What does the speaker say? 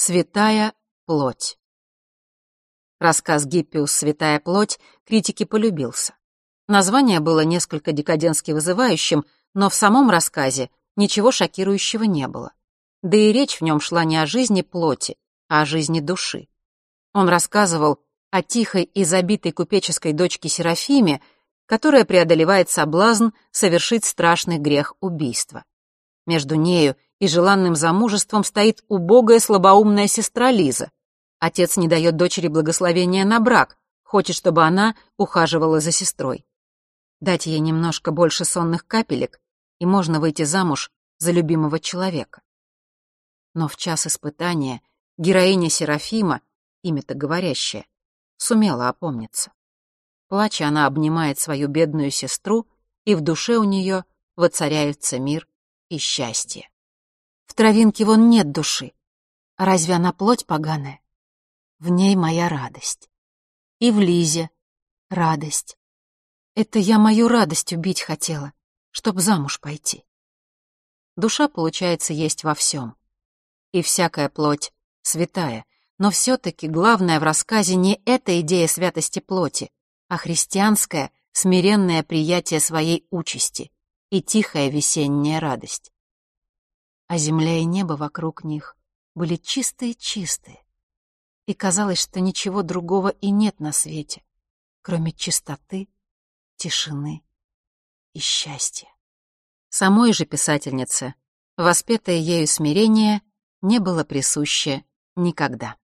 Святая плоть. Рассказ Гиппиус «Святая плоть» критике полюбился. Название было несколько декадентски вызывающим, но в самом рассказе ничего шокирующего не было. Да и речь в нем шла не о жизни плоти, а о жизни души. Он рассказывал о тихой и забитой купеческой дочке Серафиме, которая преодолевает соблазн совершить страшный грех убийства. Между нею и желанным замужеством стоит убогая слабоумная сестра Лиза. Отец не дает дочери благословения на брак, хочет, чтобы она ухаживала за сестрой. Дать ей немножко больше сонных капелек, и можно выйти замуж за любимого человека. Но в час испытания героиня Серафима, имя-то говорящее, сумела опомниться. Плача, она обнимает свою бедную сестру, и в душе у нее воцаряются мир и счастье. В травинке вон нет души. Разве она плоть поганая? В ней моя радость. И в Лизе радость. Это я мою радость убить хотела, чтоб замуж пойти. Душа, получается, есть во всем. И всякая плоть святая. Но все-таки главное в рассказе не эта идея святости плоти, а христианское, смиренное приятие своей участи и тихая весенняя радость а земля и небо вокруг них были чистые-чистые. И казалось, что ничего другого и нет на свете, кроме чистоты, тишины и счастья. Самой же писательнице, воспетое ею смирение, не было присуще никогда.